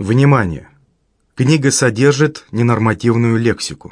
Внимание! Книга содержит ненормативную лексику.